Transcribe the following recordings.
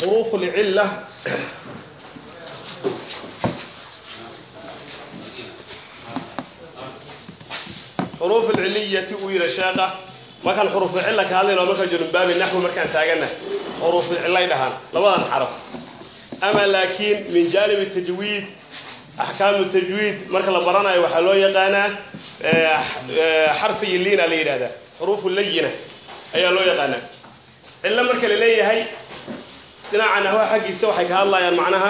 حروف العلة حروف العلية ويرى شاقة ما كان حروف العلة كهذه لو مثلا جنب باب النحو ما كان تاجنا حروف العلة يدهان لبضان حرف أما لكن من جانب التجويد أحكام التجويد مركز لبرانا وحلو يقانا حرف يلين على هذا حروف اللينة أي لو يقانا cillo marka la leeyahay dhinacan ahwa xaggiisa waxay ka hadlayaan macnaha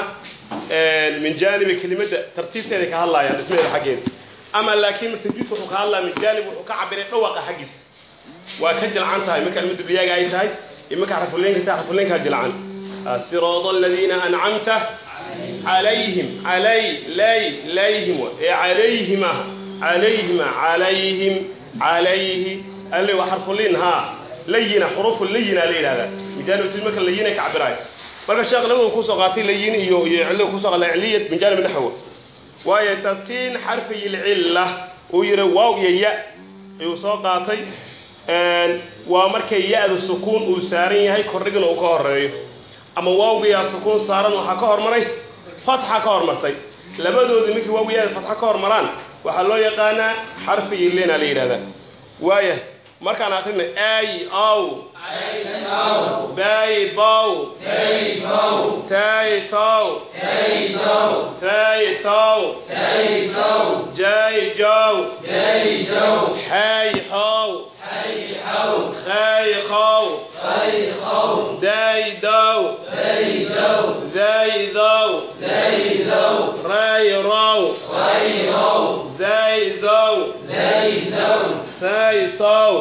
min jaanibi kelimadda tartiibteeday ka hadlayaan dhismeeda xaggeeda ama laakiin martajiidku wuxuu ka hadlaya min jaanib wuxuu ka cabiray dhawaqa xaggiisa. Waa ka jilcan tahay marka ilmadu biyaaga ay tahay imaka xarfuleenka ta xarfuleenka jilcan siraada aladiina ancamta calayhim calay lay layhim ee calayhima calayhima calayhim calayhi alle waa xarfuliin haa layina xuruufu layina la yidhahdaa. Mijaanibti marka layina ka cabiraay. Marka sheekh nabigu ku soo qaatay layin iyo iyo cilligu ku soo qaatay ciliyat min jaanib naxwa waayo tastiin xarfi ilcilla uu yidhi waaw iyo ya ayuu soo qaatay. Waa markay ya-da sukuun uu saaran yahay kordhigna uu ka horeeyo ama waawgiyaa sukuun saaran waxaa ka hormaray? Fatxa ka hormartay. Labadoodii markii ya-da fatxa ka hormaraan waxaa loo yaqaanaa xarfi ilina la yidhahdaa. Waaya markaan akrina ay ow bay bow tay tow fay tow jay jow xay xow khay khow day dow day dow ray row sow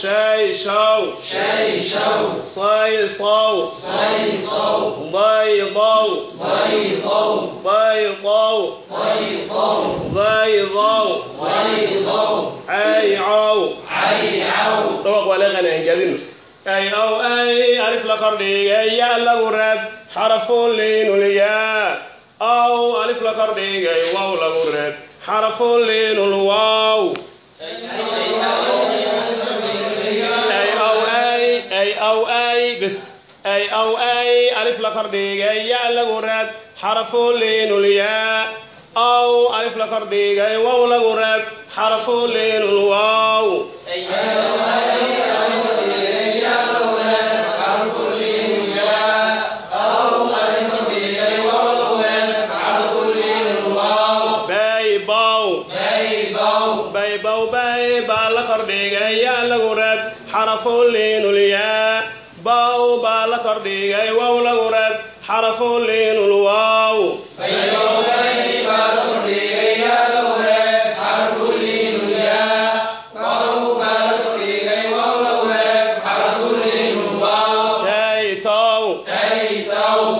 shay show say sow day dow bay dow day dow ay cow dhawaq waa laga qanaangaadino ay ow ay alif la kordhigay ya lagu reeb xarafun liinulyaa ow alif la kordhigay wow lagu reeb xarafun liinulwaaw ay ow ay ay ow ay bis ay ow ay alif la kordhigay ya lagu reeb xarafun liinulyaa ow alif la kordhigay wow lagu liinulwaaw xarafun liinulyaa baw baa la kordhigay wow lagu reeb xarafun liinulwaaw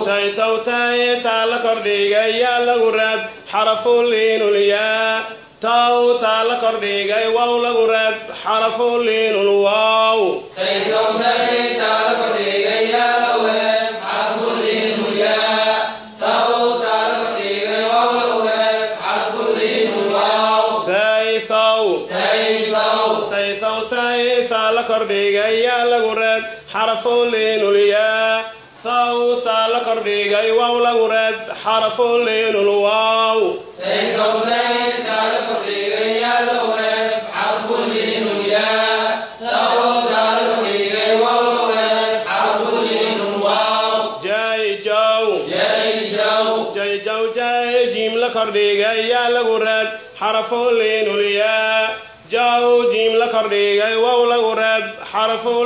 taytow taytaa la kordhigay yaa lagu reeb xarafun liinulyaa taw taa la kordhigay wow lagu reeb xarafun liinulyaa taw taa la kordhigay wow lagu reeb xarafun liinulwaaw kordhigay reeb xarafun liinulyaa jaw jiim la kordhigay wow lagu reeb xarafun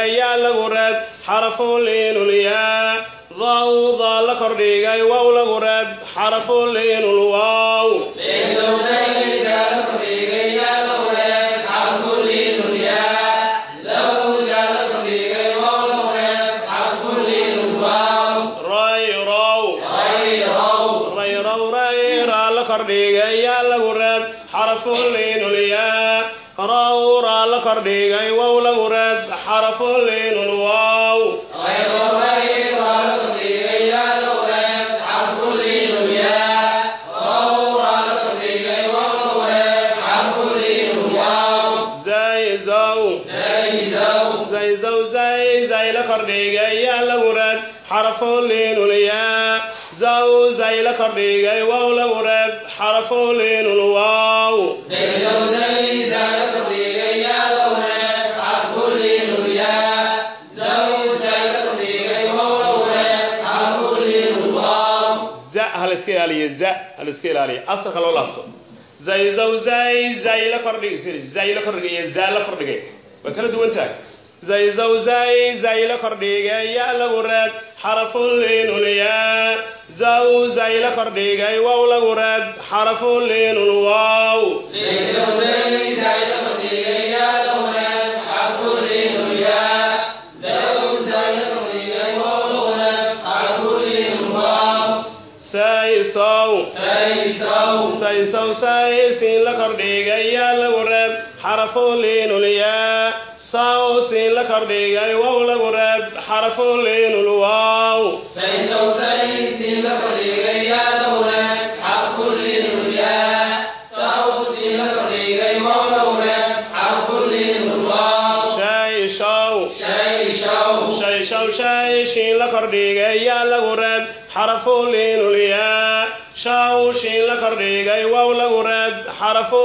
kordhigay yaa. Lagu reeb xarafo liinulyaa dawdaa la kordhigay wow lagu reeb xarafo liinulwaaw kordhigay wow lagu zay zay la kordhigay yaa zaw zay la kordhigay wow lagu reeb xarafo ilaaliyo asalka loo laabto zayzow zay zay la kordhigay zay la kordhigay iyo za la kordhigay way kala duwan tahay zayzow zay zay la kordhigay yaa lagu reeb xarafo liinulyaa zaw zay la kordhigay wow lagu reeb xarafo liinulwaaw saysow saysiin la kordhigay yaa lagu reeb xarafo liinulyaa saw siin la kordhigay wow lagu reeb shayshow shayshow shayshiin la kordhigay yaa lagu reeb shaw kordhigay wow lagu reeb xarafo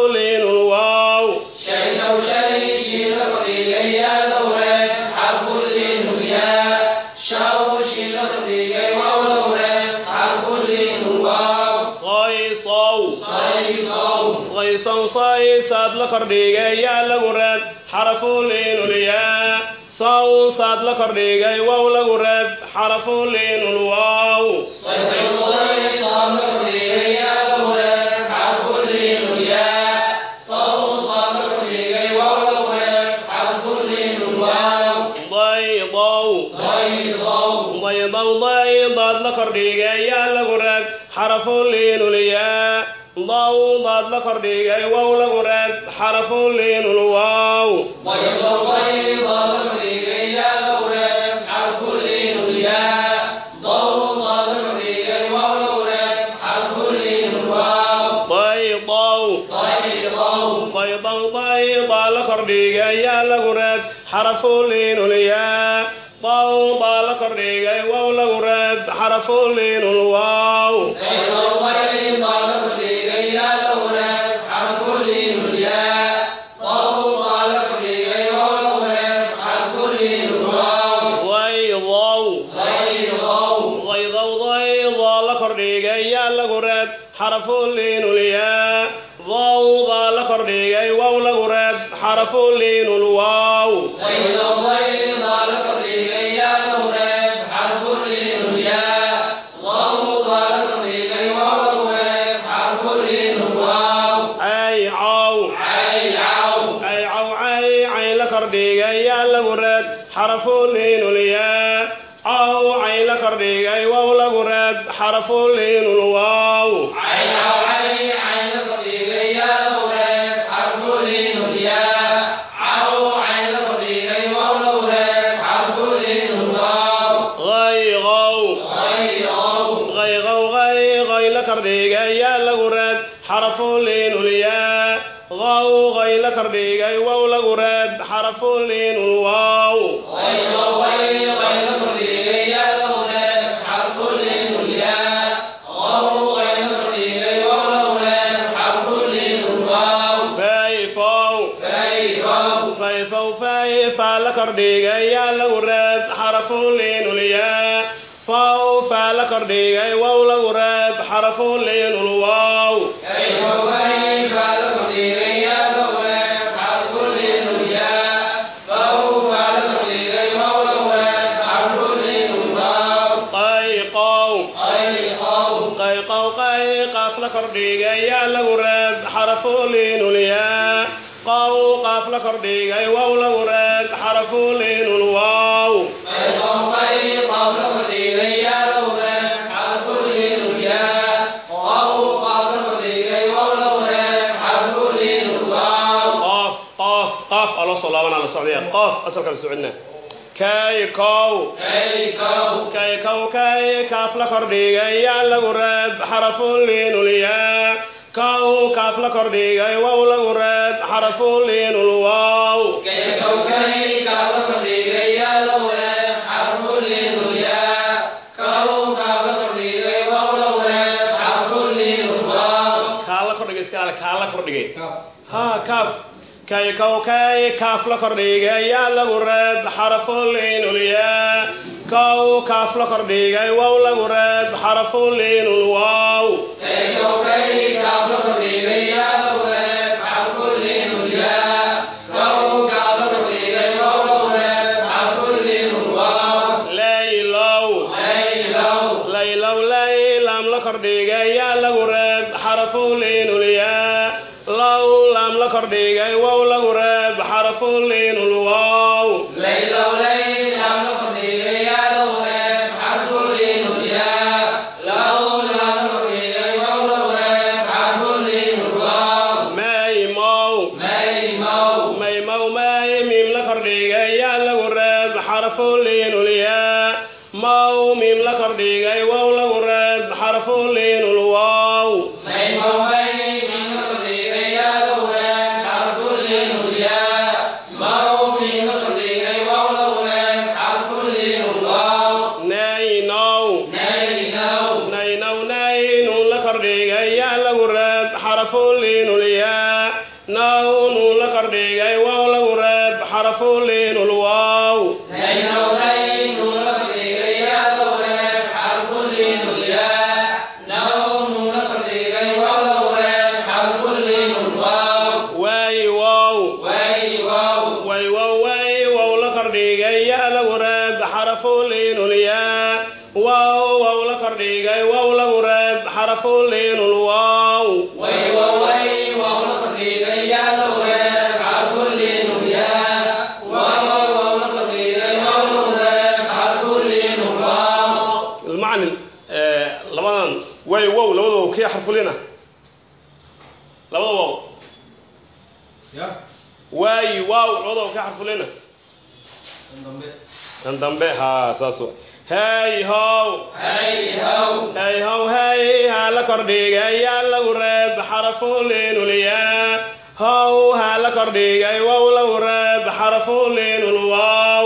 saysow saysaad la kordhigay yaa. Lagu reeb xarafo liinulyaa saw saad la kordhigay wow lagu xarafo liinulwaaw daydow daydaad la kordhigay yaa lagu reeb xarafo liinulyaa dawdaad la kordhigay wow lagu reeb xarafo liinulwaaw daydow daydow daydaa la kordhigay yaa lagu reeb xarafo liinulyaa xarafo liinulwaaw daydow liinulyaa caw cay la kordhigay wow lagu reeb xarafo liinulwaaw غاو غيل كرديغا واو لغراد حرف لين الواو غير غير غير كرديغا يا لغراد حرف لين الياء غاو غير كرديغا واو لغراد حرف kordhigay yaa lagu reeb xarafu liinulyaa qaw qaaf la kordhigay wow lagu reeb xarafu liinulwaaw أي قوم أي قوم لكرديغا يا لغراد حرف لين الياء وهو فلكرديغا واو لغراد حرف لين الواو qaaf qaaf qaaf aa loo soo laabanaa la socdaya qaaf asalkaan socodna kay kow kaaf la kordhigay yaa lagu reeb xarafuliinulyaa ka uu kaaf la kordhigay wow lagu reeb xarafuliinul wow kaaf kaykowkay kaaf la kordhigay yaa lagu reeb xarafuliinulyaa kaaw kaaf la kordhigay waaw lagu reeb xarafuliinul waaw kordhigay waaw lagu reeb xarafuliinul wow labada wow kii xarfulina kan dambe. Ha saas hey how hey how hey ha la kordhigay yaa lagu reeb xarafulinulya how ha la kordhigay wow lagu reeb xarafulinul wow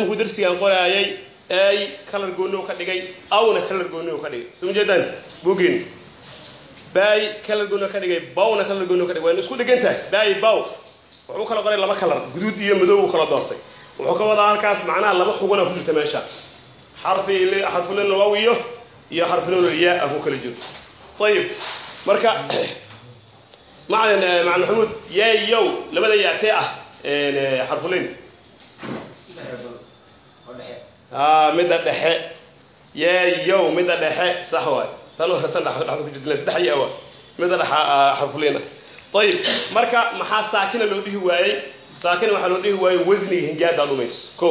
markuu darsigan qoraayay ay kalar gooni u ka dhigay awna kalar gooni u ka dhigay. Soo jeedaan? Bugin bay kalar gooni ka dhigay bawna kalar gooni ka dhigay. Waa isku dhigan tahay? Bay baw. Wuxuu kala qoray laba kalar guduud iyo madow uu kala doortay. Wuxuu ka wadaa halkaas macnaha laba xuguna ku jirta meesha. Xarfi xarfulin waw iyo iyo xarfulin yaa ku kala jiro. Ayib marka macalin macalin maxamuud yayow labada yaatee ah xarfulin a midda dhexe. Yeeyow midda dhexe. Sax waay. Tan waa tan dhexda ku jirta saddex ya waa midda dhexa xarfuliin ah ayib marka maxaa saakina loo dhihi waayey? Saakin waxaa loo dhihi waayey wasniga hinjaadaa dhumayso ko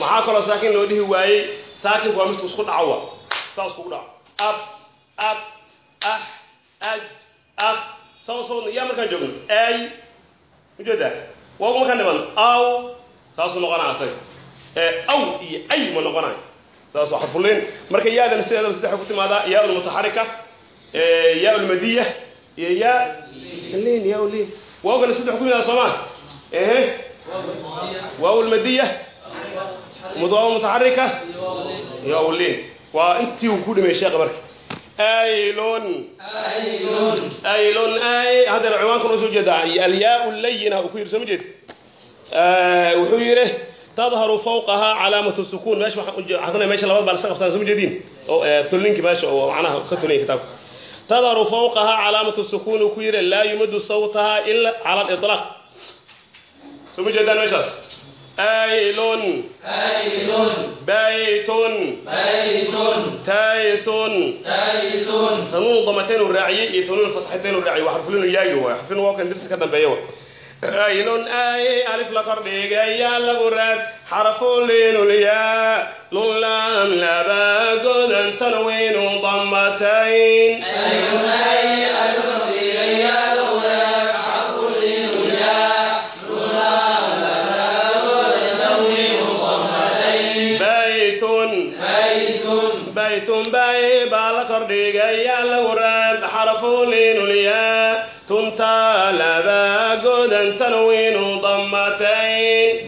maxaa kaloo saakin loo dhihi waayey? Saakinku waa midku isku dhaco wa saa iskugu dhaco. Ab ab ah aj ah. Saw saw yaa markaan joogno. Ay u jeedaa waa markaan dhiman. Aw. Saasuu noqonaa asaga aw iyo ay ma noqonayo saas waa xarfuliin marka yaadan sideedaba saddexa ku timaadaa yaa ulmutaxarika yaa ulmadiya iyo yaa liin yaa liin. Waawgana saddex ku yimaada soomaa ehe. Waaw ulmadiya waaw mutaxarika yaa liin. Waa intii uu ku dhimay sheekha marka aylun aylun ay haddana ciwaankan u soo jeedaa alyaa layina uu ku yidhi soo ma jeed? Wuxuu yidhi tadharu fawqaha calaamatu sukuun meesha waxaan meesha labada baa lasa qabsaan soo jeedin. Oo tulinki meesha oo macnaha ka tulin kitaabka tadharu fawqaha calaamatu sukuun uu ku yidhi laa yumadu sawtaha ila cala aliطlaaq soo jeedaan meeshaas? Aylun aylun baytun. Baytun taysun. Taysun. Tanuun damateen uu raaciyey iyo tanuun fatxateen uu raaciyey. Waa xarfulinu yaagi waay xarfulinu waa kan dirsi ka dambeeya aylun ay alif la kordhigay yaa lagu raad. Xarfullinulyaa lunlam laba godan tanwiinu damatayn godan tanwiinu damatayn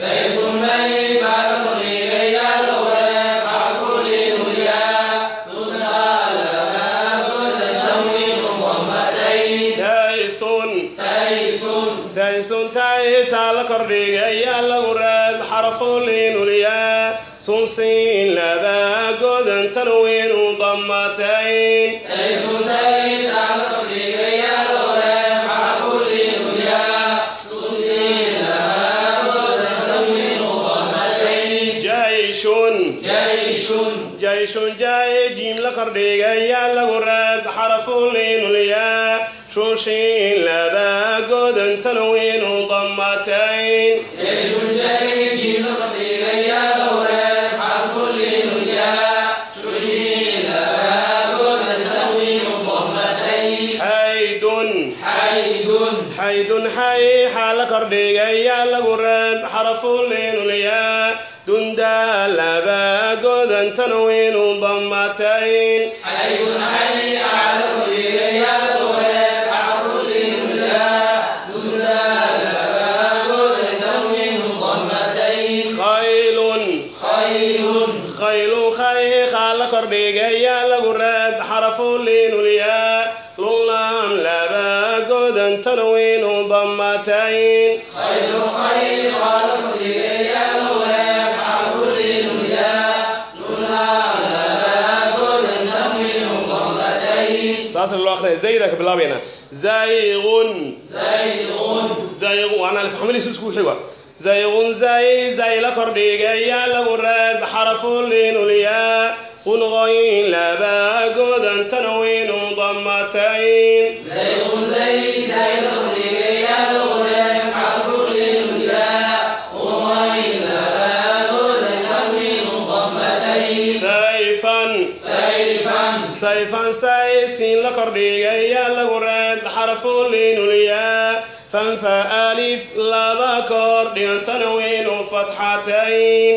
taysun taysun taytaa la kordhigay yaa lagu raad xarfullinulyaa sunsin laba godan tanwiinu damatayn jayshun godan saas loo akhriyay zayda ka bilaabayna zaygun zaygun waana alfahmadiisa isku xiga zaygun zay zay la kordhigay yaa lagu raad xarfullinulyaa unqoyn laba godan tanwiinu damatayn sayfan sayfan saysin la kordhigay yaa lagu raad xarfullinulyaa fanfa alif laba dhigan tanwiinu fatxatayn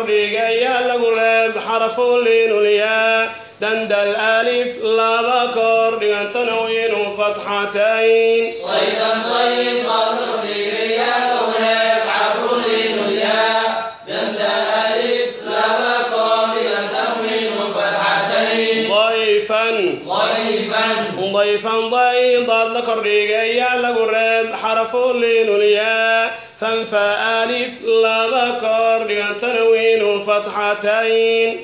kordhigayaa lagu leeb xaraful inulyaa dandal alif laba kordhigantana inuu fatxatayn. ضيفا ضيضا ذكر ريقيا لقرب حرف لين وليان tanwiinu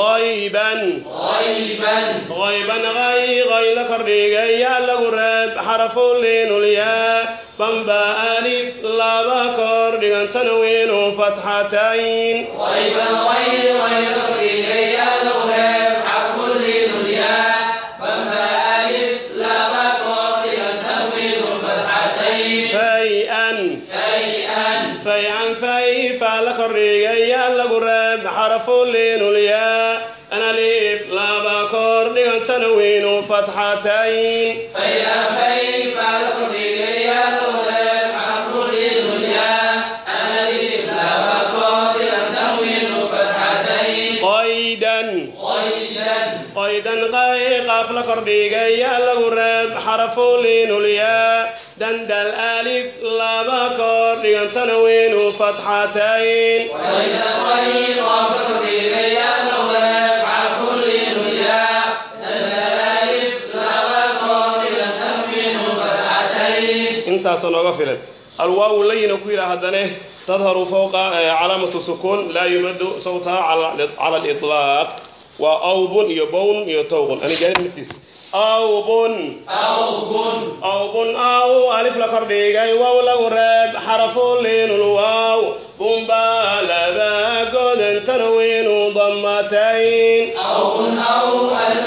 غيبا غayban غay غayla kordhigayaa lagu reeb xarfu liinulyaa bamba alif laba kor dhigan tanwiinu فتحتين طيبا غير غير في الغلام حق لدنيا فما ألف لا بقى التنوين الفتحتين فيئا فيئا فيئا في فلك الرجال الغراب حرف لين أنا ألف لا بقى التنوين فتحتين qaaf la kordhigayaa lagu reeb xarfu liinulyaa dandal alif laba kor dhigan tanwiinu fatxatayn وإذا غير تفريق يا لغة حرف للياء ألف لا بكر التنوين فتحتين intaasa nooga filan alwaawu layina ku yidhaha haddane tadharu fawqa calaamatu sukuun laa yumadu sawtaha cala aliطlaaq waa awbun iyo bown iyo tawqun anigaari naftiis awbun. Awbun. Awbun aw alif la kordhigay wow lagu reeb xarafu liinul waaw. Bunbaa labaa godan tanwiinu damatayn awbun aw alif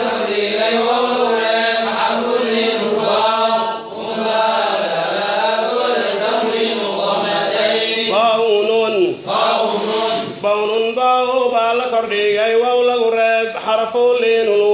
reeb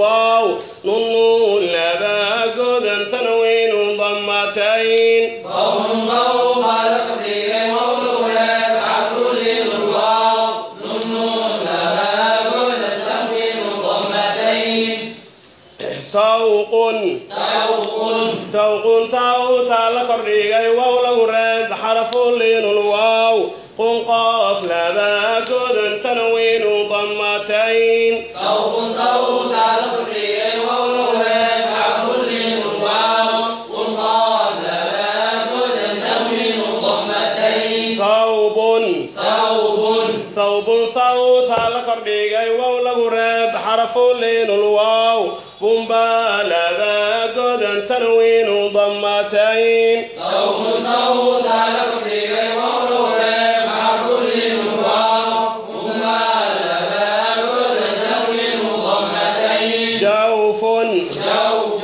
jawfun جوف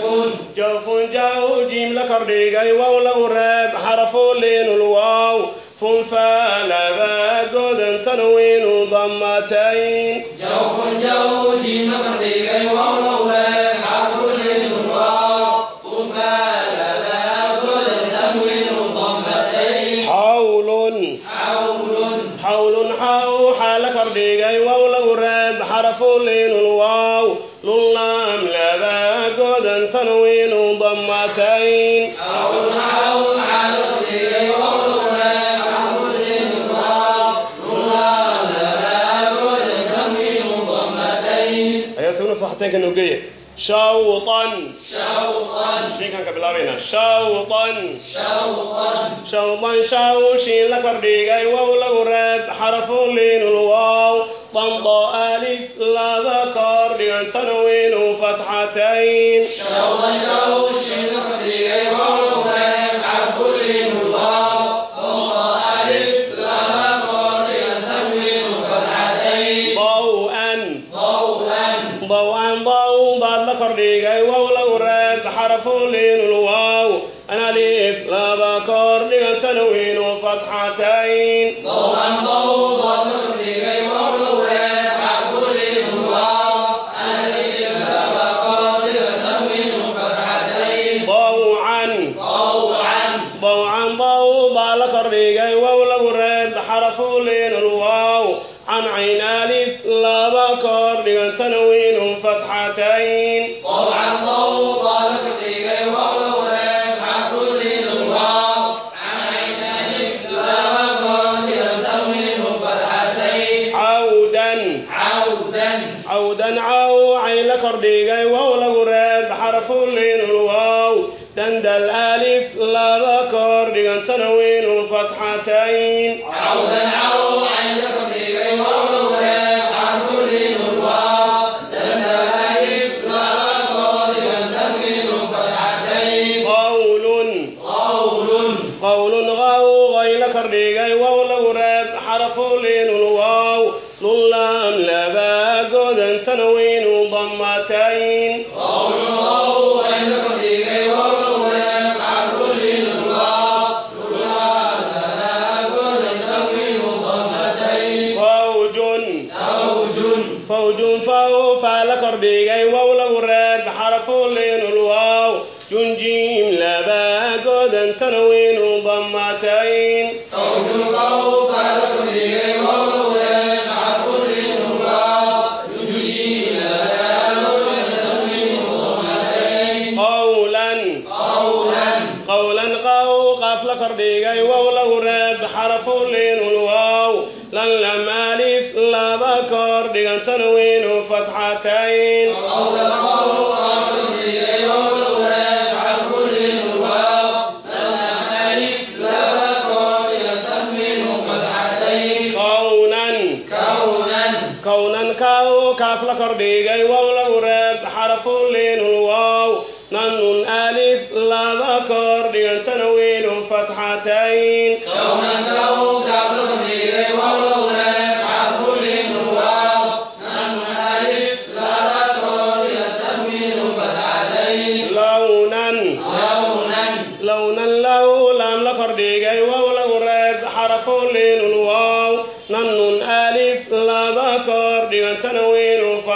jawfun jaw jiim la kordhigay waaw lagu reeb xarfu liinul waaw funfaa laba godan tanwiinu damatayn ضمتين أو نحو الحلق فتكن وقية شوطا شوطا شيء كان قبل أبينا شوطا شوطا شوطا شوشي لكر ديغاي واو لو راب حرف لين الواو طنطا ألف لا ذكر لأن تنوين فتحتين شوطا xarfu liinul لباقودا تنوين ضمتين dhigay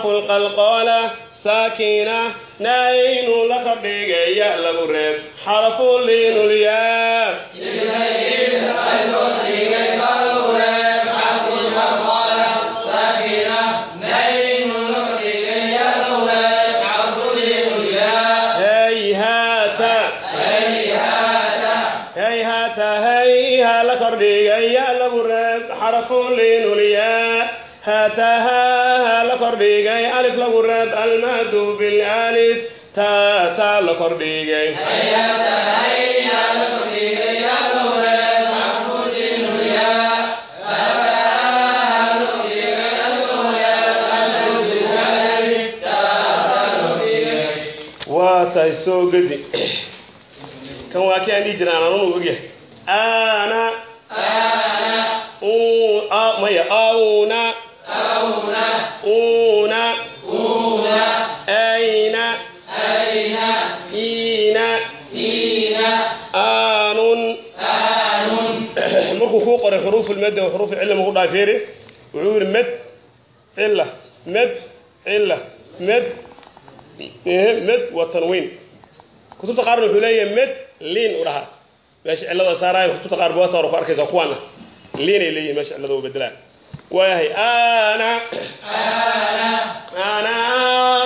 xarafulqalqoola saakiina naayiinuu la fadhiigaya lagu reeb. Xarafulliinulya kordhigay alif lagu reeb almadu bilalif taataa la kordhigay. Waatahay soo gedi kan waa kii aan jiraan anan ogyahay daafeere wuxuu yidhi med cila med cila med med waa tanwiin kutubta qaarna wuxuu leeyahay med liin u dhahaa meesha cillada saaraayo kutubta qaar buwaata hore ku arkaysaa kuwaan ah liinay leeyihiin meesha cillada u bedelaan waayahay ana ana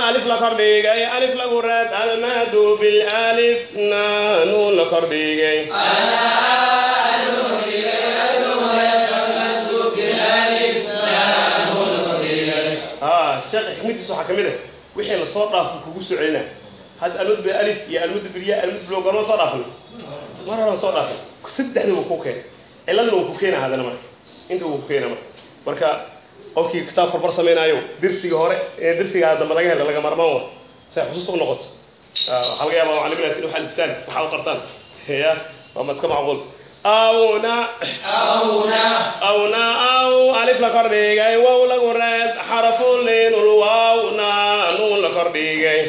alif la kordhigay alif lagu raad almaadu bilaalif naanu la kordhigay waxaa ka mid ah wixii la soo dhaafo kugu soo celina hadda almud bil alif iyo almud bil ya almud bil gorma soo dhaafnay mar hore soo dhaafay. Saddexda wuu ku keen ciladna wuu ku keena haddana marka. Inta wuu ku keena marka. Marka qofkii kitaab farbar sameynaayo dirsiga hore ee dirsiga dambe laga helo laga marmaan wa say xusuus u noqoto. Waxaa laga yaabaa macalimiin in waxa aliftaan waxaa u qartaan. Ya waa ma iska macquul. Awna. Awna. Awna aw alif la kordhigay wow lagu reeb xarafu liinul waawna nuun la kordhigay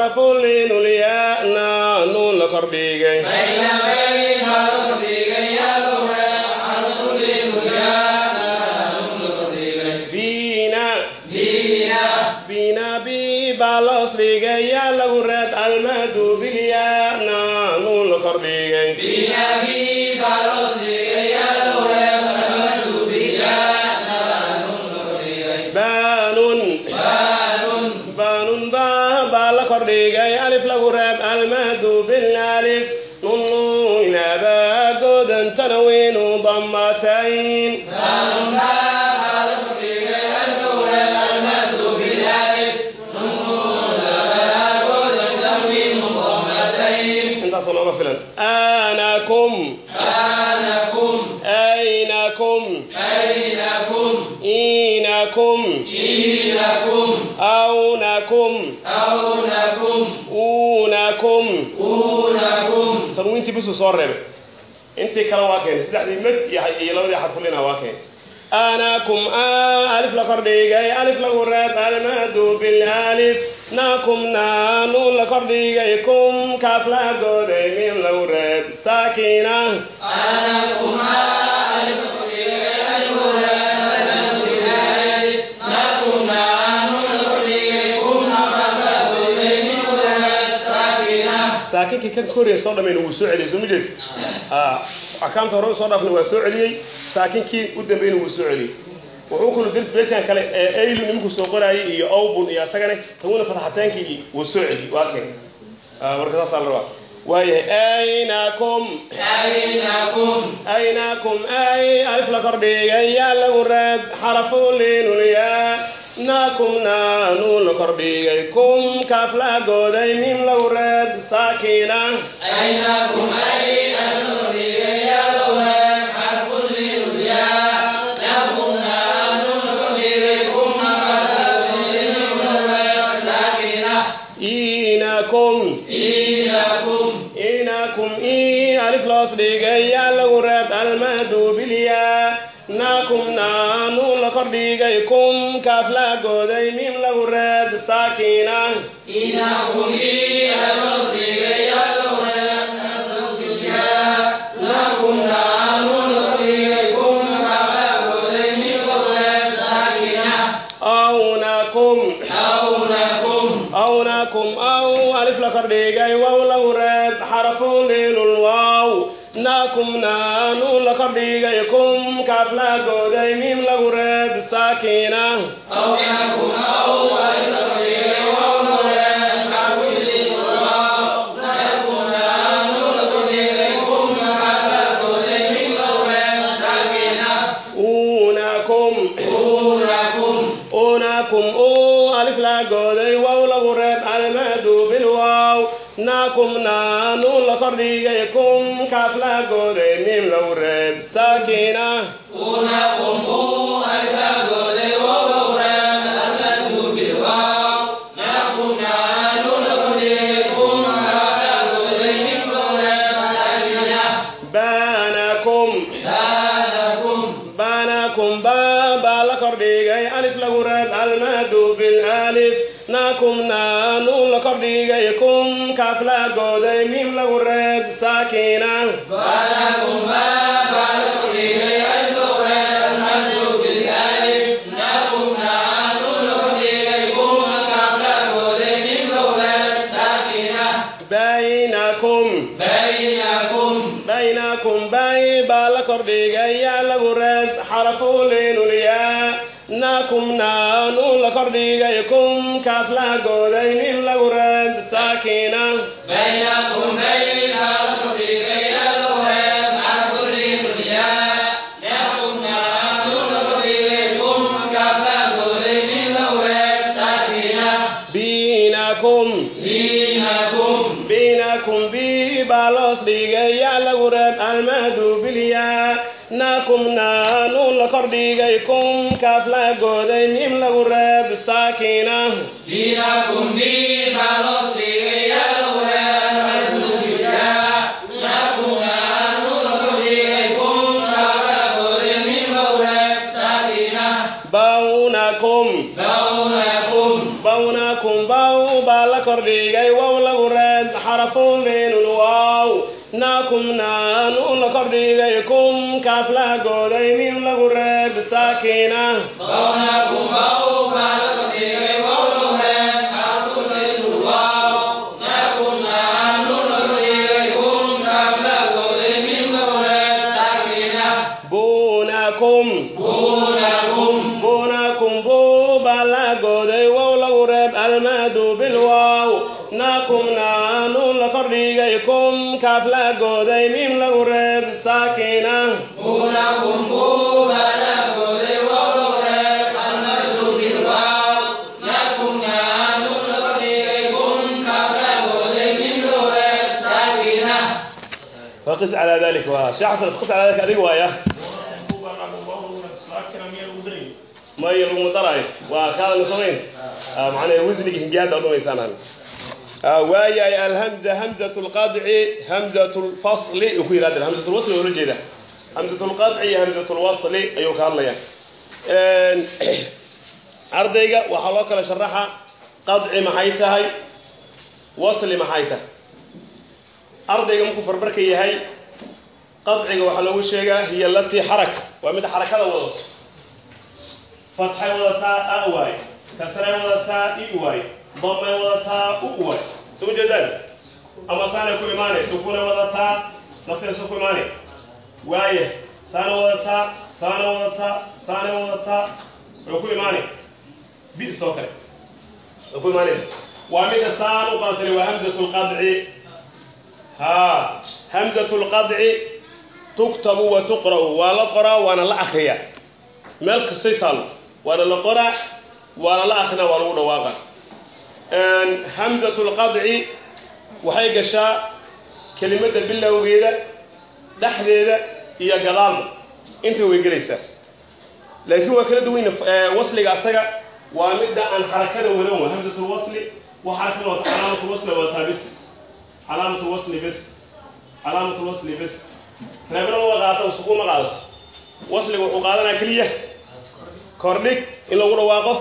xarafu liinul yaa naanuun la kordhigay filan aanakum aynakum iinakum awnakum uunakum tanwiintii bisuu soo reebay aanakum alif la kordhigay alif lagu reeb almadu bilalif naakum naanuun la kordhigay kum kaaf la gooday min lagu reeb saakina saakinkii kan koraya soo dhamayna wuu soo celiyey soo ma jeed axkaamta hore soo dhaafna waa soo celiyey saakinkii u dambayna wuu soo celiyey. Wuxuu kulu ders beeshan kale ee aylu nimankuu soo qoraayay iyo owbun iyo asagane tawina fataxateenkii wuu soo celiyey. Waa keen marka saasaa la rabaa. Waayahay aynakum. Aynakum. Ay alif la kordhigay yaa lagu reeb xarafu liinul yaa naakum naanuun la kordhigay kum kaaf la gooday min lagu reeb saakina hoos dhigay allagu raad almaaduubilyaa naa kumnaa la kor dhigay kum kaaf laa gooday miim lagu raad saakiina أونكم أونكم awnakum aw alif la kordhigay wow lagu reeb xarafu liilul waaw naakum naanu la kordhigay kum kaaf la gooday miim lagu reeb saakina unakum naakum naanu la kordhigay kum kaaf la gooday miim lagu reeb saakina kaaf la gooday miim lagu reeb baynakum. Bay baa la kordhigay yaa lagu reeb xarafu liinulyaa naakum naanu la kordhigay kum kaaf la gooday miim lagu reeb saakina biinakum biinakum bi baa loos dhigay yaa lagu reeb almaadu bilyaa naakum naanu la kordhigay kum kaaf la gooday miim lagu naakum naanu la kordhigay kum kaaf la gooday miim lagu reeb saakina la gooday miim lagu reeb saakina فقس على ذلك وشيخ حسن فقس على ذلك أديك وياه ما يلغم طرعي وكذا نصرين آه معنا وزنك هنجاد أو Ah, waayahay alhamza hamzatu lqadci hamzatu lfasli uu ku yihahda hamzatu lwasli oola jeeda hamzatu lqadci iyo hamzatu lwasli ayuu ka hadlaya ardayga waxaa loo kala sharaxa qadci maxay tahay wasli maxay tahay? Ardayga markuu farbarka yahay qadciga waxaa loogu sheegaa hiyo latii xaraka. Waa mid xarakada wadato. Fatxay wadataa a waaye. Kasray wadataa i waaye damay wadataa u waay soo jeedaan ama saanay ku imaanay sukunay wadataa nafteesa ku imaanay waaya saana wadataa saana wadataa saanay wadataa wuxuu ku imaanay bis oo kale way ku imaanaysa waa mida saan u qaatani waa hamzatu lqadci ha hamzatu lqadci tuktabu wa tuqra'u waa la qoraa waana la akriyaa meel kastay taallo waana la qoraa waana la akrinaa waa lagu dhawaaqa hamzatu lqadci waxay gashaa kelimadda bilowgeeda dhexdeeda iyo gadaalba. Inta way gelaysaa laakiin waa kala duwayna wasliga asaga waa midda aan xarakada wadan wa hamzatu lwasli wa xarakada wata calaamatu lwasli wadataa bis calaamatu lwasli bis calaamatu lwasli bis reebna ma qaadato sukuun ma qaadato. Wasliga wuxuu qaadanaa keliya. Kordhig in lagu dhawaaqo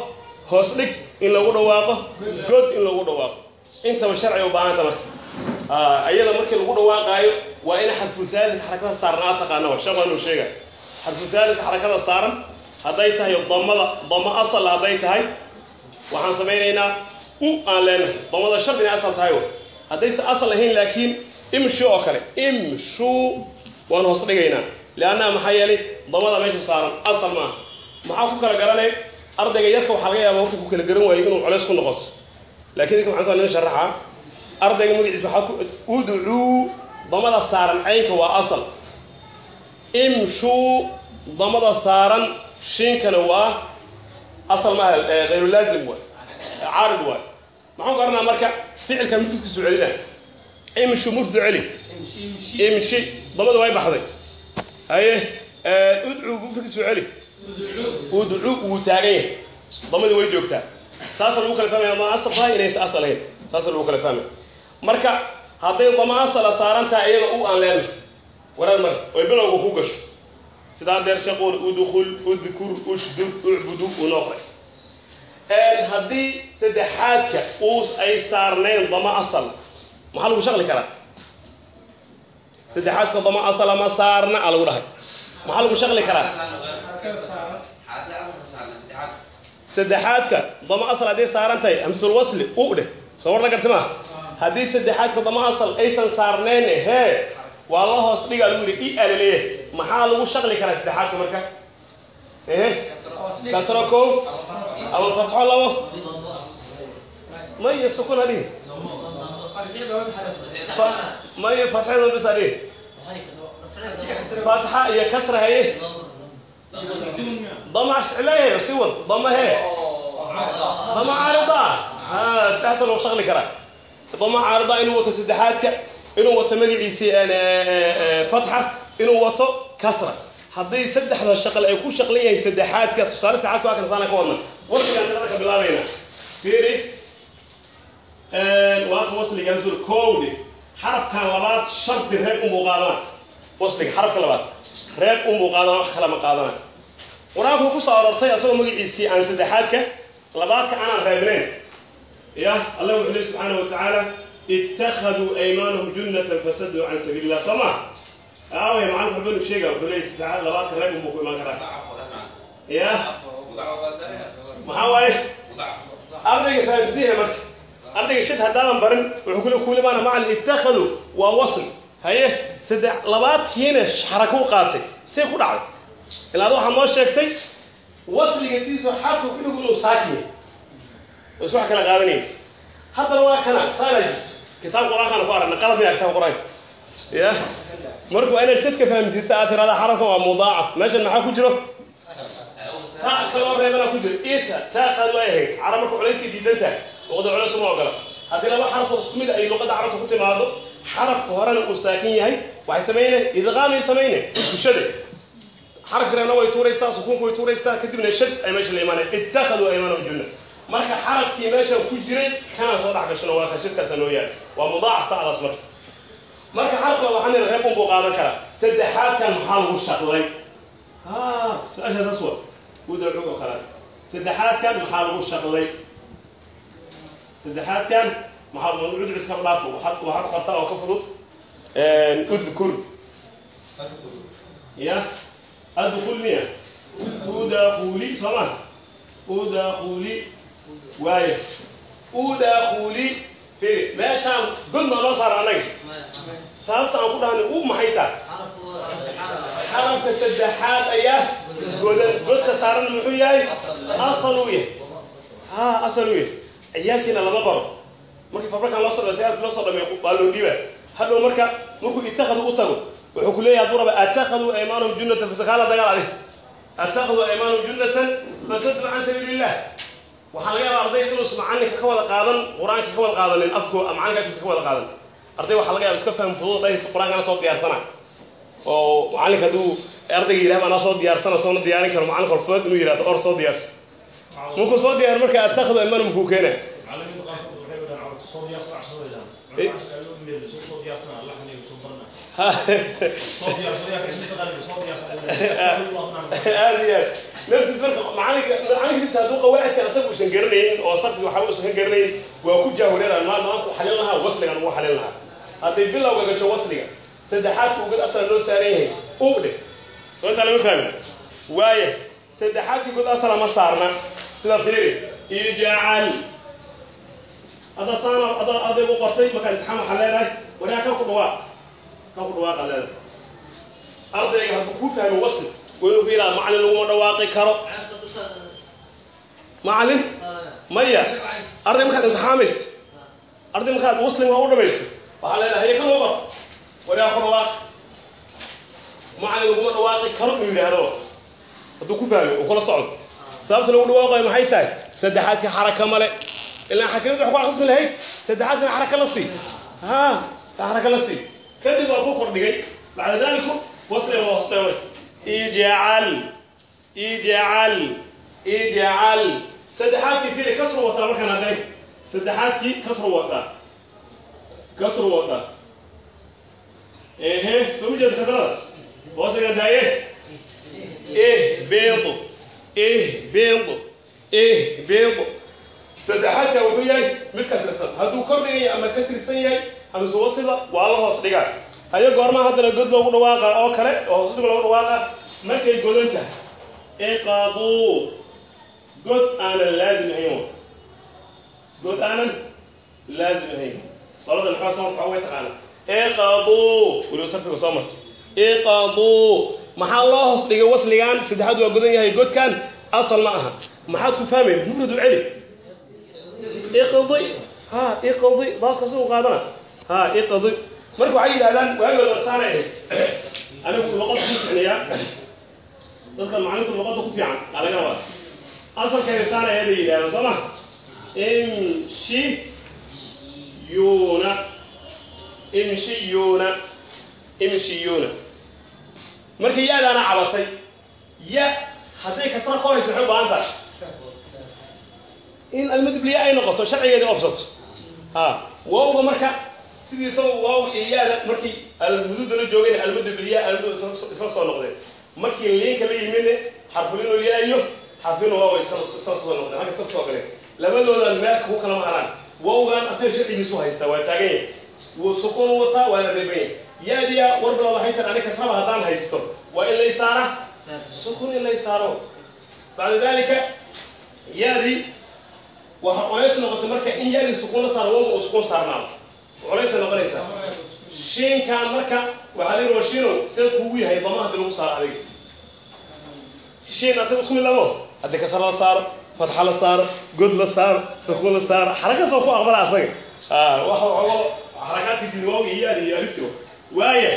hoos dhig in lagu dhawaaqo god in lagu dhawaaqo. Intaba sharciga u baahanta marka. Ayada markii lagu dhawaaqaayo waa in xarfultaalika xarakada saaran aad taqaana wa sheekh waa inuu sheega. Xarfultaalika xarakada saaran hadday tahay damada damo asal hadday tahay waxaan samaynaynaa u aan leenahay. Damada shart inay asal tahay haddayse asal ahayn laakiin imshu oo kale imshu waan hoos dhigaynaa. Leannaha maxaa yeelay damada meesha saaran asal maaha. Maxaa ku kala garanay ardayga yarka waxaa laga yaaba waqti ku kala garan waayo inuu culays ku noqoto. Lakin idinka maxaan nin sharaxa ardayga magaciisa waxaa ku udcuu damada saaran caynka waa asal. Imshuu damada saaran shiinkana waa asal maaha hayru laazim waay caarid waay maxaan ku garanaa marka ficilka mufidkiisu celina. Imshu mufdu celi imshi. Damada way baxday. Haye udcuu mufidkiisu celi udcu wuu taagan yahay damadii way joogtaa saasa lagu kala fahmaya ma asal tahay inaysa asal saasa lagu kala fahmaya marka hadday dama asala saaran tahay iyada u aan leenahay. Warar mar oy bilowga ku gasho. Sidaa deer shaqoon udkul udkur ushdud ucbudu uu noqday haddii saddexaadka uus ay saarnayn dama asal maxaa lagu shaqli karaa? Saddexaadka dama asala ma saarna a lagu dhahay. Maxaa lagu shaqli karaa saddexaadka dama asal hadday saaran tahay amsul wasli u dheh soo war la garti maaha haddii saddexaadka dama asal aysan saarnayn hee waa la hoos dhigaa lagu yidhi i alaleeyahay maxaa lagu shaqli karaa saddexaadka marka ehe kasro kow ama fatxo labo maya sukun hadhihi maya fatxedo bis hadhihi fatxa iyo kasra haye dama leeyahay si wad dama hee. Dama caarida ha saddexaasa lagu shaqli karaa dama caarida inuu wato saddexaadka inuu wato magaciisii fatxa inuu wato kasra. Hadday saddexda shaqal ay ku shaqlan yahay saddexaadka tusaale saddexaadka waa kan saana ka wadna. Wasligaan shaqada ka bilaabayna fiiri waa wasliga masul kowde xarafkan labaad shardi reeb unbuu qaadana wasliga xarafka labaad reeb unbuu qaadana wax kale ma qaadana. Qur'aanku ku soo aroortay asagoo magaciisii aan saddexaadka labaadka aanaan reebnayn. Ya allah wuxuu lehi subxaana wa tacaala ittakhaduu aymaanahum junnatan fasaduu can sabiili illah soo ma aaway macalinku xubanu sheega wuxuu leeyahy saddexaad labaadka reeb unbuu ku imaan karaa. Ya maxaa waaye? Ardayga fahamsiiha marka. Ardayga shid haddaadan barin wuxuu kule kulimaana macal ittakhaduu waa wasl haye saddex labaadkiina xarako u qaatay. See ku dhacday. Ilaa ad waxaa noo sheegtay wasliga sidiisa xarka kuligu inuu saakiya is wax kala qaadanaya haddana waa kana saana jirto. Kitaab qur'aankaana ku aragna qalad miyaa kitaab qur'aanka ya marka waa inaad shadka fahamsiisa aad tirahda xarafka waa mudaacaf meeshan maxaa ku jiro? Ta kaloo reebana ku jiro. Ita taaqaad waa ahayd. Carab marka culayskii diidantahay luqada culays ogola haddii laba xarafoo isku mid ay luqadda carabta ku timaado xarafka horena uu saakin yahay waxay samayne idqaamay samayne dushade xarafkirana way tuuraysaa sukuunka way tuuraysaa kadibna shad ay meesha la imaanay ittakhaduu aymaanahum junna marka xarafkii meesha ku jiray kana soo dhex gashano waa kan shadkaasa noo yaal waa mudaacaf tacdaas marka. Marka xarafka waxaa nira reeb unbuu qaadan karaa saddexaadkan maxaa lagu shaqlay? Su'aasha saas wa udacug oo kale saddexaadkan maxaa lagu shaqlay? Saddexaadkan maxaa cudr iska dhaafo waxaad waxaad qabtaa oo ka fudud? Udkur ya. Adkul miya udakuli sooma udakuli waayo udakuli firi meeshaan god maa loo saara annaga? Sababta aan ku dhahna u maxay tahay xarafka saddexaad ayaa godan godka saarana muxuu yahay? Asal. Uu yahay ha asal uu yahay ciyaalkiina lama baro markii fabrakan loo si loo soo dhameey baa loo dhiiba. Hadhow marka markuu ittakhadu u tago wuxuu ku leeyahay hadduu raba attakhaduu aymaanahum junnatan fasakaala dagaal adig attakhaduu aymaanahum junnatan fasaduu can sabiili illah waxaa laga yaaba ardayda inuusa macalinka ka wada qaadan qur'aanka ka wada qaadanin afko macalinka afkiisa ka wada qaadan. Arday waxaa laga yaba iska faham fudud dhahaysa qur'aankana soo diyaarsana. Oo macalinka hadduu ardayga yidhahba anaa soo diyaarsana soona diyaarin karo macalinka horfudad inuu yidhahdo or soo diyaarso. Markuu soo diyaar marka attakhadu aymaanahum kuu keena hadduu qawaacidkan asaga uusan garanaynin oo sarfi waxa uusan ka garanaynin waa ku jaahureeraan maa maanta xalin lahaa wasligan ugu xalin lahaa hadday bilowga gasho wasliga saddexaadka ugad asal loo saaran yahay ub dhe soo intaa lama fahmin waaya saddexaadkii god asala ma saarna sida fiiri ijacal hadda saana hadda adaygu qortay markaa imtixaan waxaa leedahay waraa kan ku dhawaaq kan ku dhawaaqa leedahay ardayga hadduu ku fahmo wasli waa inuu macalin laguma dhawaaqi karo macalin maya. Arday markaad imtixaamayso arday markaad wasliga u dhamayso waxaa leedahay haya kan loo qor waraa ku dhawaaq macalin laguma dhawaaqi karo inuu yidhaahdo hadduu ku fahmo uu kula socdo sababta lagu dhawaaqayo maxay tahay saddexaadkii xaraka male ilaa xakamada wax ku aqsmi lahayd saddexaadkina xaraka la sii ha xaraka la sii kadib waa ku kordhigay bacda daliku wasliga waa hoosteeway ijacal ijacal ijacal saddexaadkii fili kasru wataa markaan hadday saddexaadkii kasru wataa kasru wataa ehe soo ujeeda kasrada hoosiga daaye beedo eh beedo saddexaadka wuxuu yahay mid kasirsan hadduu kordhigaya ama kasirsan yahay amase wasida waa la hoos dhigaa. Hayo goormaa haddana god loogu dhawaaqa oo kale oo hoos dhig loogu dhawaaqa markay godan tahay iqaduu god aanan laazim ahayn god aanan laazim ahayn qolada maxaa soo marta way taqaana iqaduu weliba sarfiga soo marta iqaduu maxaa loo hoos dhigay wasligan saddexaad waa godan yahay godkan asal ma aha. Maxaad ku fahmaya mufrad celi iqdi. Ha iqdi. Baaska suu qaadana. Ha iqdi. Marka waxay yidhahdaan waagooda warsaana ahayd anigu luqada ku ficniyaa dadkan maclinta luqada ku fiican aa laga rabaa asalkeeda saana ahayd ay yidhahdaan soo ma? Imshi yuuna. Imshiyuuna imshiyuuna markii yaadaana cabatay ya hadday kasra ku hayso waxay u tahay in almadbliya ay noqoto sharcigeedii ofsato ha wawga marka sidii isaga waaw iyo yaada markii almududa la joogayna almadbliya isla soo noqdeen. Markii liinka la yimidne xarfulin oo yaayo xarfin waaw isla soo noqdeen. Halka isla soo galeen. Labadoodan meelka ku kala maaraan wawgan asaga sharcigiisu haystaa waa taagan yahay wuu sukuun wataa waa la reeban yahay yaadiya warbilaa waxay tan ani kasraba haddaan haysto. Waa in lay saara sukuun in lay saaro bacda dalika yaadii waxa culays noqotay marka in yaadii sukuun la saaro waga uu sukuun saarnaado culaysa noqonaysaa. Shiinkan marka waxaa la yidhi waa shiinow sida kuugu yahay dama haddii lagu saaro adiga. Shiin asaga isku mid lamo haddii kasra la saaro fatxa la saaro god la saaro sukuun la saaro xarakasoo ku aqbala asaga. Waxa ogo xarakaadkiisi waaga iyo yaadi iyo alifti waaya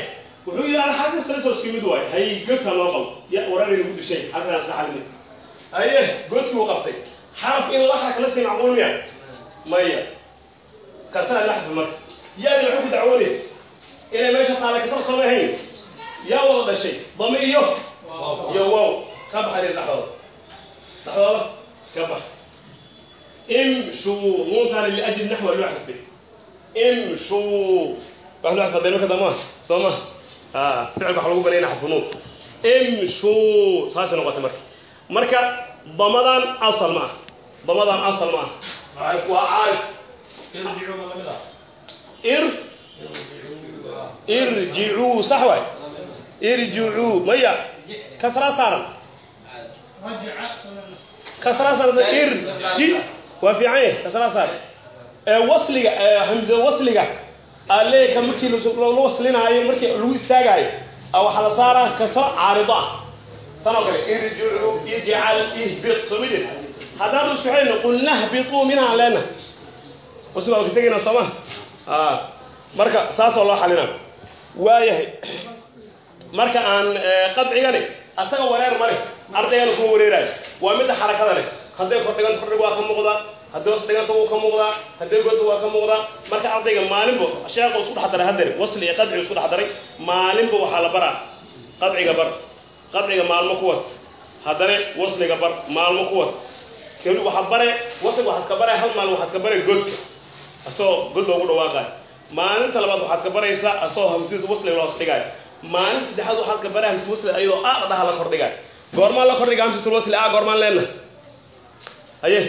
wuxuu yidhi xaraka salisoo iska mid waayo hay godka loo qabo ya wararayna ku dishay xarakadan iska xalimi haye godkii uu qabtay xaraf in la xaraka la macquul miya maya kasana laxdi marka yaadi waxay ku dacwoonaysa inay meesha taala kasar soo ahayn yaa wada dhashay dami iyo iyo wow ka baxay dhexdooda dhexdooda ka bax imshuu nuuntaani liajli naxwa loo xadfay imshuu wax loo xadfaday marka dama soo ma ficilka waxa lagu banayna xadfu nuun imshuu saasay noqotay marka marka damadan asal ma ah. Damadan asal ma ah. Caarif ir? Irjicuu sax waay. Irjicuu maya. Kasraa saaran. Kasraa saaran irji waa fiican yahay kasraa saaran. Ee wasliga hamza wasliga. Aleeka markii la waslinaayo markii lagu istaagaayo waxaa la saaraa kasra caarido ah sanoo kale irjicuu ijcal ihbit soo midid haddaan isku xelino qulna hbituu minhaa leena wasiba ka tegayna sooma marka saasoo loo xalina waayahay marka aan qadcigani asaga wareer male ardaygana kuma wareeraayo. Waa midda xarakada leh. Hadday kordhigan kordhig waa ka muuqdaa hadday hoos dhiganta wuu ka muuqdaa hadday goto waa ka muuqdaa marka ardayga maalinba sheekha isku dhex daray hadeer wasli iyo qadci isku dhex daray maalinba la baraa. Qadciga bar qadciga maalmo ku wad. Haddana wasliga bar maalmo ku wad. Waxaad bare wasliga waxaad ka bare hal maalin waxaad ka bare godka. Asagoo god loogu dhawaaqayo maalinta labaad waxaad ka baraysaa asagoo hamsiyada wasliga loos dhigaayo maalinta saddexaad waxaad ka baraa hamsiyada wasliga ayadoo a dhaha la kordhigaayo goormaan la kordhiga hamsatul wasli a goormaan leenahay haye?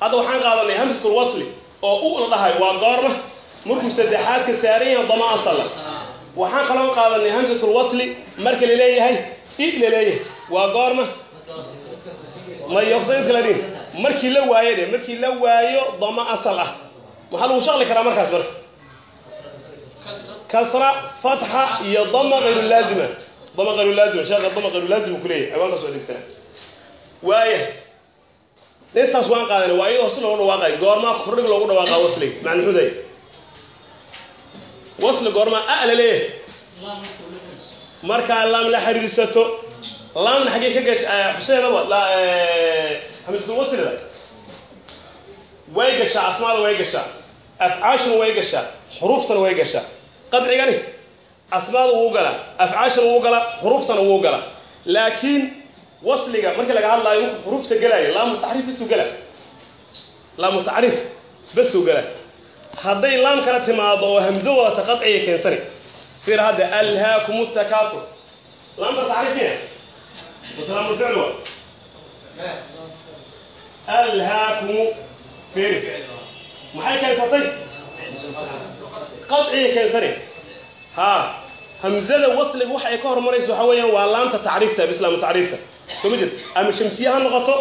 Hadda waxaan qaadanay hamsatul wasli oo u la dhahay waa goorma. Markuu saddexaadka saaran yahay dama asala waxaan kaloo qaadanay hamsatul wasli marka la leeyahay i la leeyahay. Waa goorma? Mayoqsayd kala dhin markii la waayo dhe markii la waayo dama asal ah. Maxaa lagu shaqli karaa markaas marka. Kasra fatxa iyo dama kayrulaazima dama kayrulaazima sheekha dama kayrulaazima ku leeyahay. Ciwaankaas waa dhegsana waaya intaas waan qaadanay waa iyadoo si loogu dhawaaqayo goormaa kordhig loogu dhawaaqa wasliga macna wasli goormaa a la leeyahay markaa laam la xiriirsato laamna xaggee ka gasha xuseedaba hamsatul waslida way gashaa asmaada way gashaa afcaashuna way gashaa xuruuftana way gashaa qadcigani asmaada wuu galaa afcaashana wuu galaa xuruuftana wuu galaa laakiin wasliga markii laga hadlaayo xuruufta gelaayo laamu tacriif basuu gela laamu tacriif hadday laam kala timaado oo hamzo wadata qaciga keensani. Ir hadda alhaakum takaafur laamta tacriifina wasalaamu ficl wa alhaakum maxay keensatay? Qaciga keensani. Ha hamzada wasliga waxa ay ka hormarayso waxa weeyaan waa laamta tacriifta bislaamu tacriifta. Soo ma jeed ama shamsiye ha noqoto?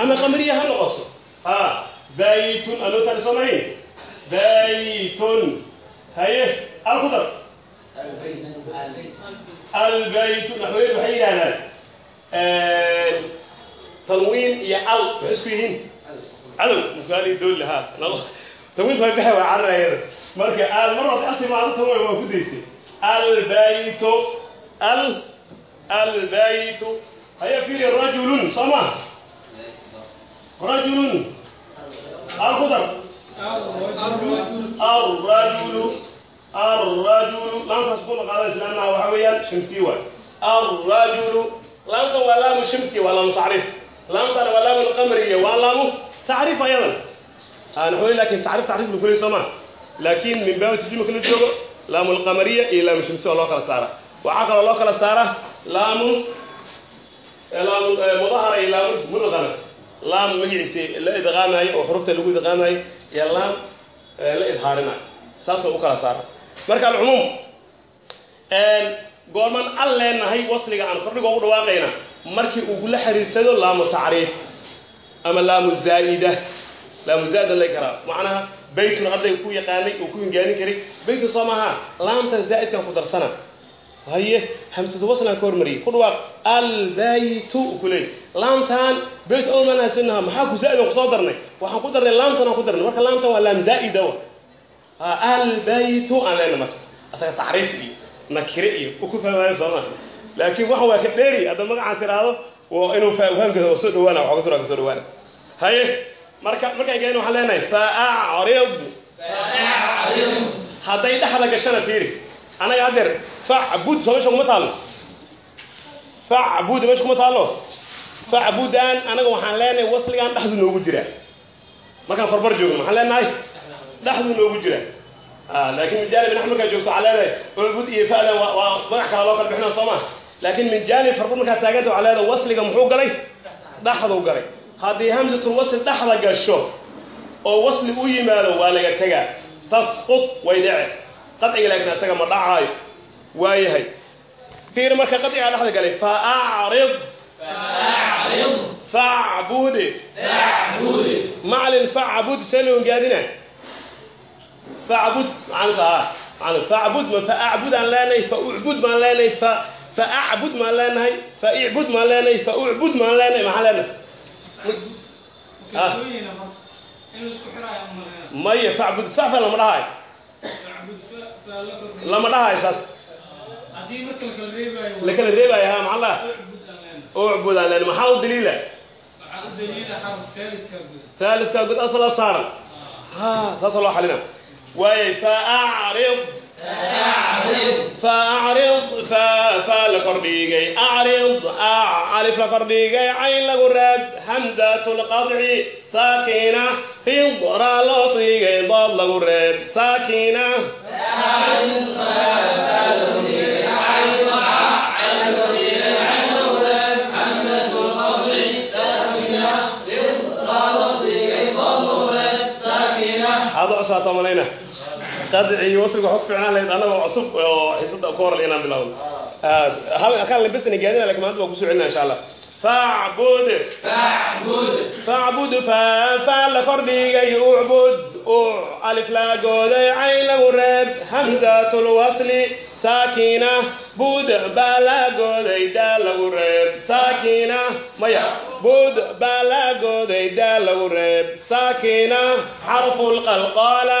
Ama qamariye ha noqoto? Ha baytun anotaani soo mahayn baytun. Haye al ku dar albaytu naxweydu waxay yidhahdaan tanwiin iyo al. Waxay isku yihiin? Cadow musaali dowli haa tanwiinta way baxay waa cararayada marka al mar wada al timaado tan waa ku daysay albaytu al albaytu soo ma? Rajulun. Al ku الرجل الرجل لام تسقط قال لأنها وحويا شمسي واي الرجل لام ولام شمسي ولام تعريف لام ولام القمرية ولام تعريف أيضا أنا أقول لكن تعريف تعريف بكل سماء لكن من باب تجيب كل الجوع لام القمرية إلى لام الشمس والله كلا سارة وعقل الله كلا سارة لام لام مظهر إلى لام منغلق laam magaciisa la idqaamaayo oo xurufta lagu idqaamaayo iyo laam eh, la idhaarinaayo saasoo u kala saara marka alcumuum goormaan al leenahay wasliga aan kordhigo u dhawaaqayna markii ugula xariirsado laamu tacriif ama laamu zaaida. Laamu zaaida la karaa macnaha baytun hadday ku yaqaanay oo ku ingaanin karay baytun soo maaha laamtan zaa'idkan ku darsana haye hamsatu waslan ka hormariyey ku dhawaaq albaytu ku leey laamtan bayt oo manaasinaha maxaa ku zaa'idan ku soo darnay? Waxaan ku darnay laamtan aan ku darnay. Marka laamtan waa laam zaa'ida wa albaytu aan leenahay marka. Asaga tacriif iyo nakire iyo u ku fahmaayo soo maaha laakiin waxa waa ka dheeri hadda magacaan tiraahdo waa inuu fahamkeeda oo soo dhawaana waxooga sura ka soo dhawaana. Haye marka markay gayn waxaan leenahay fa'arid hadday dhexda gashana fiiri anaga haddeer facbud soo meesha kuma taalo facbud meesha kuma taalo facbudan anaga waxaan leenahay wasligaan dhexdu noogu jira. Markaan farbar joogno maxaan leenahay? Dhexdu noogu jira. Laakiin min janib nax markaa joogto waxaa leedahay ubud iyo fa'dan waa magac kale loo kala bixina soo ma? Laakiin min janib farbar markaa taaganta waxaa leedahay wasliga muxuu galay? Dhexdu galay. Haddii hamsatul wasli dhexda gasho oo wasli u yimaado waa laga tegaa. Tasqut way dhece qadciga laakiin asaga ma dhacaayo waayahay fiir marka qadcigaa dhexda galay faacrid facbud maclin facbud see loo gaadina facbud facbud ma faacbud aan leenahay faucbud maan leenahay fa faacbud maan leenahay faicbud maan leenahay faucbud maan leenahay maxaan leenahay maya facbud facfa lama dhahayo lama dhahayo saas? Lakala reebayo ha maxaa la ucbud aan leen maxaa u daliila? Haalidkaa gud asla saaran. Ha saasa loo xalina. Waayo faacrid faa la kordhigay acrid alif la kordhigay cayn lagu raad hamzatu lqadci saakina rid raa loo siigay dood lagu reeb saakina hada cusaata malayna qadci iyo wasliga waxaa ku fiicnaan lahayd annaga cusub oo xisada ku hor inaan bilowno ah. ah, halkan labisna gaadina laakiin maanta baan ku soo celina insha allah facbud facbud facbud faafaa ucbud uc alif laa reeb. Hamzatul saakina. Bud baa laa reeb. Saakina. Maya. Bud baa laa reeb. Saakina. Xarfu lqalqaala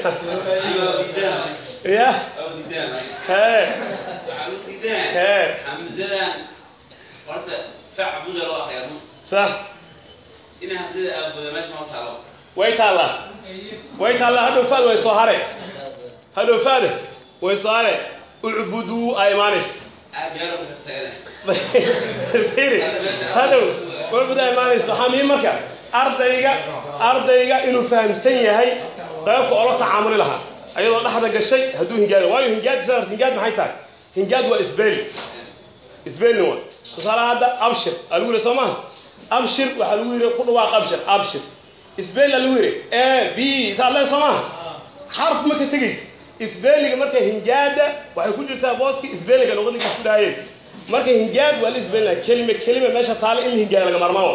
هي يا هي هي hamzadan horta facbuda loo akriyaa صح in hamzada aabuda meesha ma taalo way taallaa way taallaa hadhow faad way soo hare hadhow faade way soo hare ucbuduu aa imaanayso aabeero kastagana Fiiri, hadhow ucbudu aa imaanayso waxaa muhiim marka ardayga ardayga inuu fahamsan yahay qaybka oo la tacaamuli lahaa. Ayadoo dhexda gashay hadduu hingaado. Waayo hingaad sa hingaad maxay tahay? Hingaad waa isbeeli isbeelin waa. Tusaale hadda abshir. Aa lagu yidhi soo abshir waxaa lagu yidhi ku dhawaaq abshir. Abshir. Isbeeli aa lagu yidhi a b taad le soo maha xarf ma ka tegaysa. Isbeeliga marka hingaada waxay ku jirtaa booski isbeeliga luqadiga isku dhaayeen marka hingaad waa la isbeelina kelime kelime meesha taale in la hingaada laga maarmaamo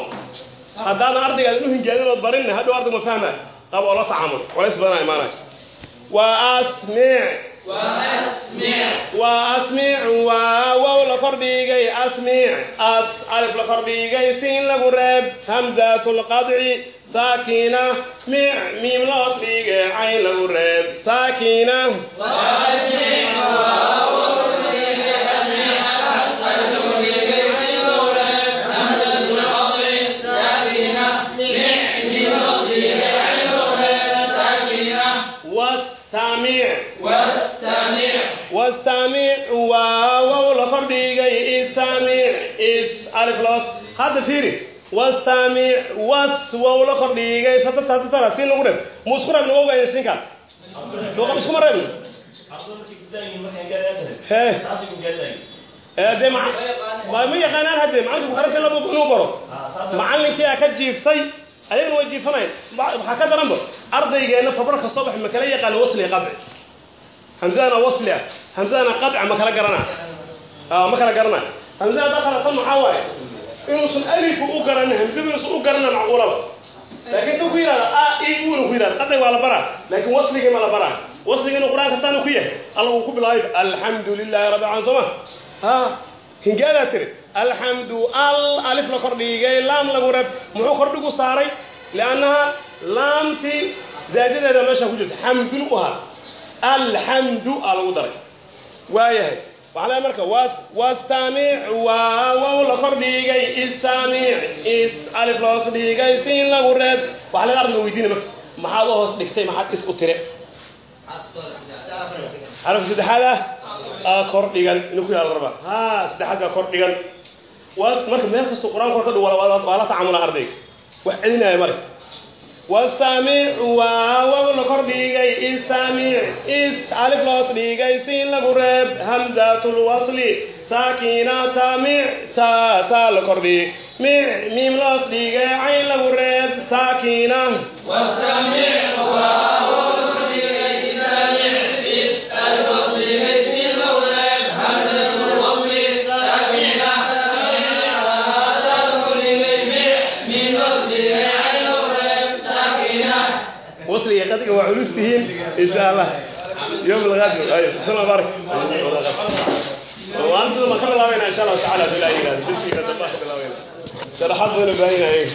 haddaadan ardaygaad u hingaadin ood barinna hadhow arday ma fahma qab oo la tacamul. Culays badanaa imaanaysa wasmic waawow la kordhigay asmic. As alif la kordhigay siin lagu reeb. Hamzat lqadci saakina. Mic. Miim la hoos dhige cayn lagu reeb. Saakina. loos hadda fiiri wastamic was waa ula kordhiigay satatatatar siin lagu reeb. Muusku reebna waa ogayn iskuma reebna? Ma yaqaanaan hadde macalinka bukhaarista laba inuu baro. Macalinkii a ka jiiftay ayagana way jiifanay waxaa ka daranba ardaygeenna tabar kastoo bax ma kala yaqaana wasli qabci. Hamsadana wasli ah. Hamsadana qadca ah ma kala garana. Ah, ma kala garana hamzada dakalatan maxaa waaye? Inuusan alifu u garanin hamzadu inuusan u garana macquulaba laakiin tu ku yidhahda a i uuna ku yidhahda qadci waa la baraa. Laakiin wasligii ma la baraa. Wasligina qur'aanka saanu ku yahay alla uu ku bilaabay alxamdu lilahi rabbi alamin sooma ha? Hingaadaa tiri alxamdu al alif la kordhigay laam lagu rab muxuu kordhigu saaray? Liannaha laamtii zaadadeeda meesha ku jirta xamdun u ahaa. Alxamdu aa lagu daray. Waayahay waxaa marka was wastamic waa wow la kordhigay istamic is alif la hoos dhigay siin lagu reeb waxaa leedahay ardayga weydiina marka maxaad u hoos dhigtay maxaad is u tire? Xarafka saddexaad ah. Kor dhigan inuu ku yaalo raba. Ha saddexaad kor dhigan. Marka meel kasta qur'aanka ka dhow waa la tacaamula ardayga. Wax celinaya male wastamic waa wow la kor dhigay istamic is alif loos dhigay siin lagu reeb hamzatul wasli saakina tamic ta ta la kor dhigay mic miim loos dhigay cayn lagu reeb saakina xaqiiqadiga waa culus tihiin insha allah yowm alqadr ayo xusna barak وأنت ما كنا لا إن شاء الله تعالى في الأيام تجي كذا الله في الأيام شرحت ولا باين